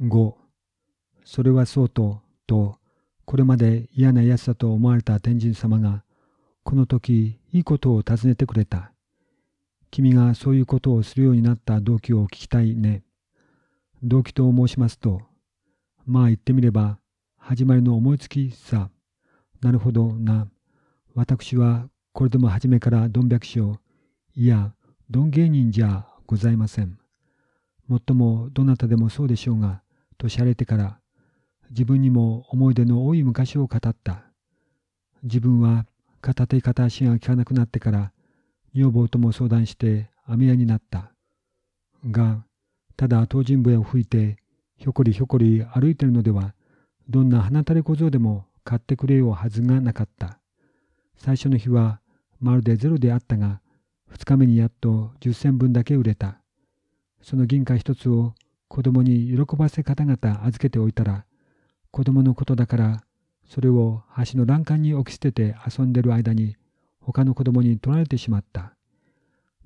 5. それはそうと、と、これまで嫌な奴だと思われた天神様が、この時いいことを尋ねてくれた。君がそういうことをするようになった動機を聞きたいね。動機と申しますと、まあ言ってみれば、始まりの思いつきさ。なるほどな。私はこれでも初めからどん百姓、いや、どん芸人じゃございません。もっともどなたでもそうでしょうが、としゃれてから、自分にも思い出の多い昔を語った。自分は片手片足が効かなくなってから、女房とも相談して雨屋になった。が、ただ東尋笛を吹いて、ひょこりひょこり歩いてるのでは、どんな花垂れ小僧でも買ってくれようはずがなかった。最初の日はまるでゼロであったが、二日目にやっと十銭分だけ売れた。その銀貨一つを子供に喜ばせ方々預けておいたら、子供のことだから、それを橋の欄干に置き捨てて遊んでる間に、他の子供に取られてしまった。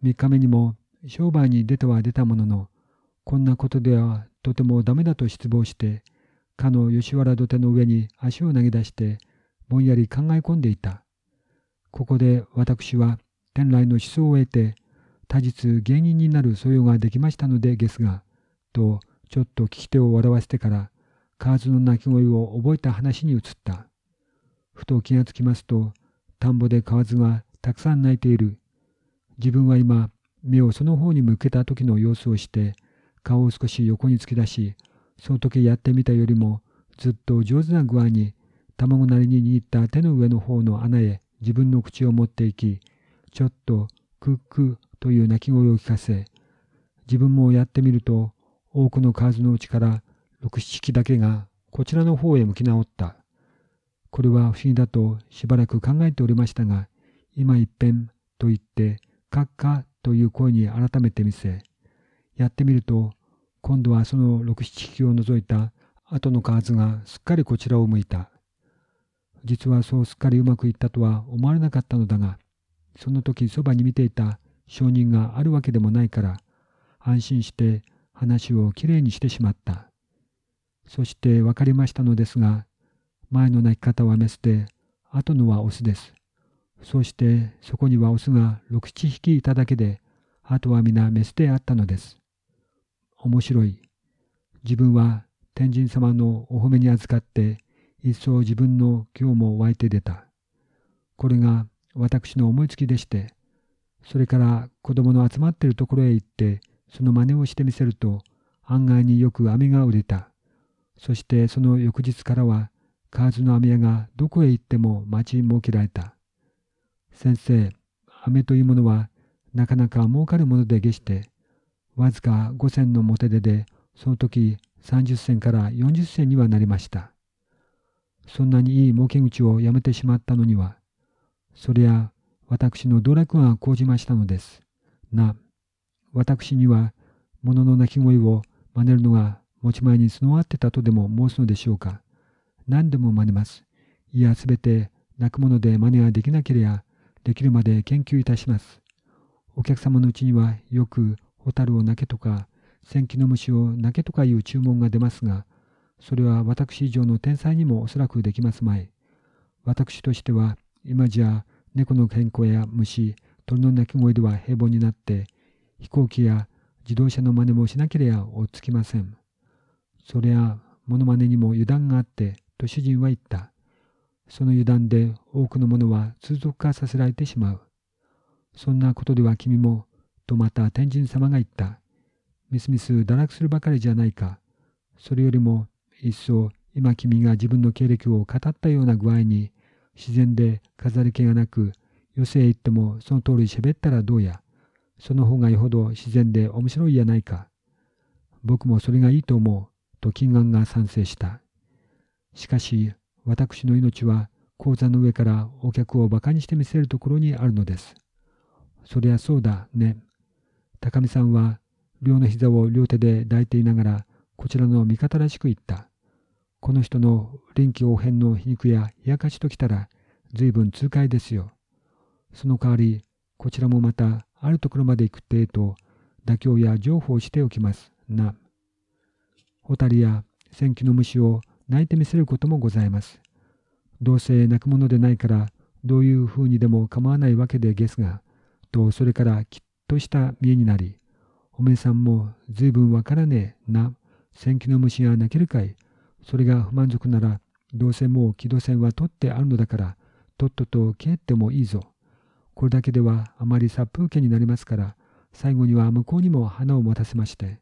三日目にも商売に出ては出たものの、こんなことではとてもダメだと失望して、かの吉原土手の上に足を投げ出して、ぼんやり考え込んでいた。ここで私は天来の思想を得て、多日芸人になる素養ができましたのでですが、とちょっと聞き手を笑わせてから、河津の鳴き声を覚えた話に移った。ふと気がつきますと、田んぼで河津がたくさん鳴いている。自分は今、目をその方に向けた時の様子をして、顔を少し横に突き出し、その時やってみたよりも、ずっと上手な具合に、卵なりに握った手の上の方の穴へ自分の口を持っていき、ちょっとクックという鳴き声を聞かせ、自分もやってみると、多くの数のうちから六七匹だけがこちらの方へ向き直った。これは不思議だとしばらく考えておりましたが、今一遍と言って、カッカという声に改めて見せ、やってみると、今度はその六七匹を除いた後の数がすっかりこちらを向いた。実はそうすっかりうまくいったとは思われなかったのだが、その時そばに見ていた証人があるわけでもないから、安心して話をきれいにしてしまった。そして分かりましたのですが、前の泣き方はメスで、後のはオスです。そしてそこにはオスが六七匹いただけで、あとは皆メスであったのです。面白い。自分は天神様のお褒めに預かって、一層自分の今日も湧いて出た。これが私の思いつきでして、それから子供の集まっているところへ行って、その真似をしてみせると、案外によく飴が売れた。そしてその翌日からは、河津の飴屋がどこへ行っても待ち設けられた。先生、飴というものはなかなか儲かるもので下して、わずか五銭の持て出で、その時三十銭から四十銭にはなりました。そんなにいい儲け口をやめてしまったのには、そりゃ私の道楽が講じましたのです。な、私には物の鳴き声を真似るのが持ち前に備わってたとでも申すのでしょうか。何でも真似ます。いや、すべて泣くもので真似ができなければ、できるまで研究いたします。お客様のうちにはよく、ホタルを泣けとか、千機の虫を泣けとかいう注文が出ますが、それは私以上の天才にもおそらくできますまい。私としては、今じゃ猫の健康や虫、鳥の鳴き声では平凡になって、飛行機や自動車の真似もしなければ追っつきません。そりゃ、モノマネにも油断があって、と主人は言った。その油断で多くのものは通俗化させられてしまう。そんなことでは君も、とまた天神様が言った。みすみす堕落するばかりじゃないか。それよりも、一層今君が自分の経歴を語ったような具合に、自然で飾り気がなく、余生へ行ってもその通り喋ったらどうや。その方がよほど自然で面白いやないか。僕もそれがいいと思う。と金眼が賛成した。しかし、私の命は講座の上からお客を馬鹿にしてみせるところにあるのです。そりゃそうだね。高見さんは両の膝を両手で抱いていながらこちらの味方らしく言った。この人の臨機応変の皮肉や冷やかしときたら、随分痛快ですよ。その代わり、こちらもまた、あるところまで行くってえと、妥協や譲歩をしておきます。な。ホタルや千機の虫を泣いてみせることもございます。どうせ泣くものでないからどういうふうにでも構わないわけでですが、とそれからきっとした見えになり、おめえさんもずいぶんわからねえな、千機の虫が泣けるかい、それが不満足なら、どうせもう木戸線は取ってあるのだから、とっとと帰ってもいいぞ。これだけではあまり殺風景になりますから、最後には向こうにも花を持たせまして。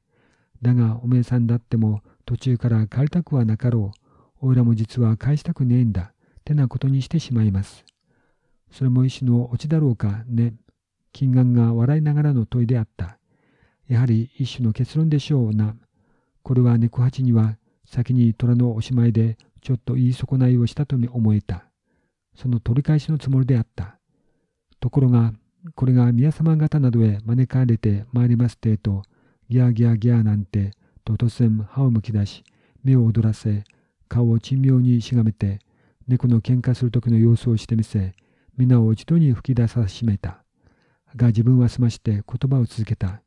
だがおめえさんだっても途中から帰りたくはなかろう。おいらも実は返したくねえんだ。ってなことにしてしまいます。それも一種のオチだろうかね。金眼が笑いながらの問いであった。やはり一種の結論でしょうな。これは猫八には先に虎のおしまいでちょっと言い損ないをしたと思えた。その取り返しのつもりであった。ところが、これが宮様方などへ招かれて参りますてと、ギャーギャーギャーなんて、と突然歯をむき出し、目を躍らせ、顔を珍妙にしがめて、猫の喧嘩する時の様子をしてみせ、皆を一度に吹き出さしめた。が自分は済まして言葉を続けた。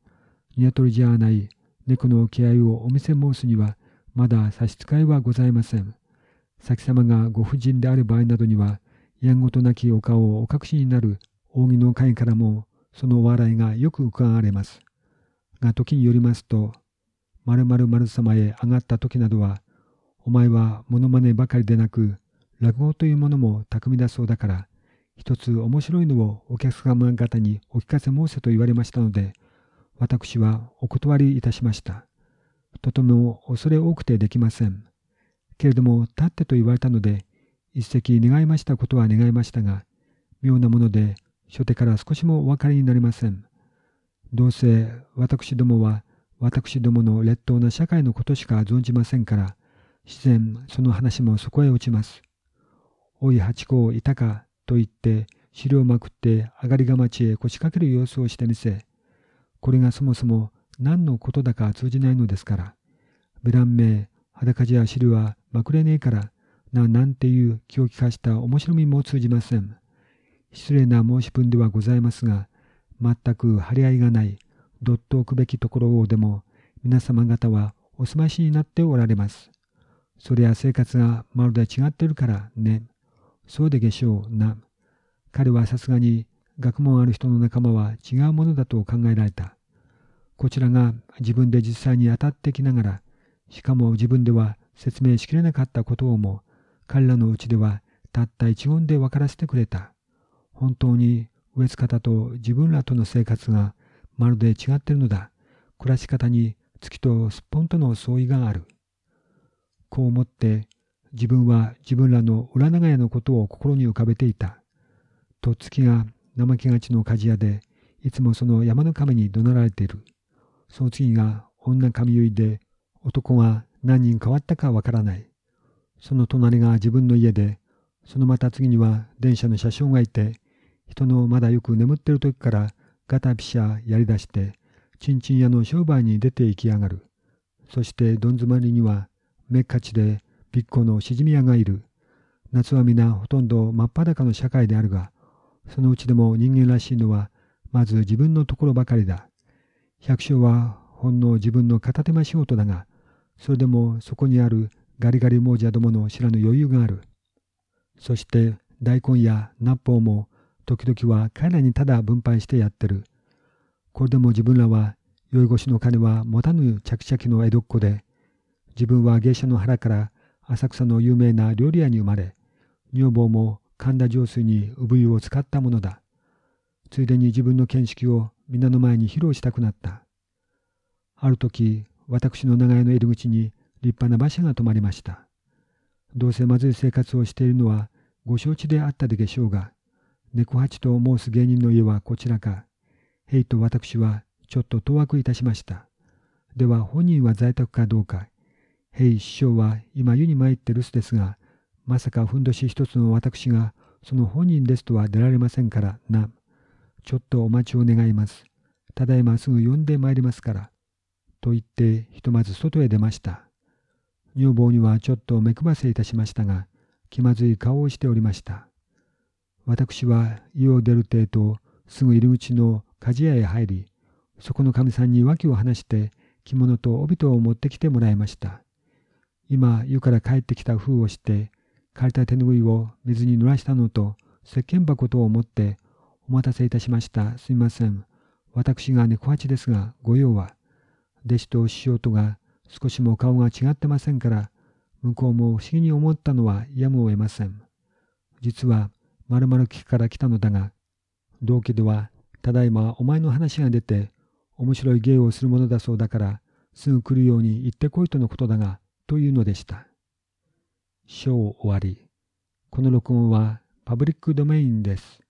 鶏じゃない、猫の気合をお見せ申すには、まだ差し支えはございません。先様がご婦人である場合などには、やんごとなきお顔をお隠しになる扇の会からも、その笑いがよく伺われます。が時によりますと、〇〇〇様へ上がった時などは、お前はモノマネばかりでなく、落語というものも巧みだそうだから、一つ面白いのをお客様方にお聞かせ申せと言われましたので、私はお断りいたしました。とても恐れ多くてできません。けれども、立ってと言われたので、一石願いましたことは願いましたが、妙なもので、初手から少しもお分かりになりません。どうせ私どもは私どもの劣等な社会のことしか存じませんから、自然その話もそこへ落ちます。おい八甲いたかと言って尻をまくって上がりが町へ腰掛ける様子をしてみせ、これがそもそも何のことだか通じないのですから、ベラン名、裸地や汁はまくれねえから、な、なんていう気を利かした面白みも通じません。失礼な申し分ではございますが、全く張り合いがない、どっと置くべきところをでも、皆様方はお済ましになっておられます。そりゃ生活がまるで違ってるからね。そうでげしょうな。彼はさすがに学問ある人の仲間は違うものだと考えられた。こちらが自分で実際に当たってきながら、しかも自分では説明しきれなかったことをも、彼らのうちではたった一言で分からせてくれた。本当に植津方と自分らとの生活がまるで違ってるのだ。暮らし方に月とすっぽんとの相違がある。こう思って自分は自分らの裏長屋のことを心に浮かべていた。と月が怠けがちの鍛冶屋で、いつもその山の神に怒鳴られている。その次が女神結いで、男が何人変わったかわからない。その隣が自分の家で、そのまた次には電車の車掌がいて、人のまだよく眠ってる時からガタピシャやりだして、ちんちん屋の商売に出て行きやがる。そしてどん詰まりには、めっかちでびっこのしじみ屋がいる。夏は皆ほとんど真っ裸の社会であるが、そのうちでも人間らしいのは、まず自分のところばかりだ。百姓はほんの自分の片手間仕事だが、それでもそこにあるガリガリ亡者どもの知らぬ余裕がある。そして大根や納豆も時々は彼らにただ分配してやってる。これでも自分らは酔い越しの金は持たぬ着々の江戸っ子で、自分は芸者の腹から浅草の有名な料理屋に生まれ、女房も神田上水に産湯を使ったものだ。ついでに自分の見識を皆の前に披露したくなった。ある時、私の長屋の入り口に立派な馬車が止まりました。どうせまずい生活をしているのはご承知であったでしょうが、猫八と申す芸人の家はこちらか、へいと私はちょっと当惑いたしました。では本人は在宅かどうか、へい師匠は今湯に参って留守ですが、まさかふんどし一つの私がその本人ですとは出られませんからな。ちょっとお待ちを願います。ただいますぐ呼んで参りますから。と言ってひとまず外へ出ました。女房にはちょっと目配せいたしましたが、気まずい顔をしておりました。私は家を出る程とすぐ入り口の鍛冶屋へ入り、そこのかみさんに訳を話して着物と帯とを持ってきてもらいました。今、湯から帰ってきた風をして、借りた手ぬぐいを水に濡らしたのと、石鹸箱とを持って、お待たせいたしました。すみません。私が猫八ですが、ご用は。弟子と師匠とが少しも顔が違ってませんから、向こうも不思議に思ったのはやむを得ません。実は、まるまる聞から来たのだが、同期では、ただいまお前の話が出て、面白い芸をするものだそうだから、すぐ来るように言ってこいとのことだが、というのでした。章終わり。この録音はパブリックドメインです。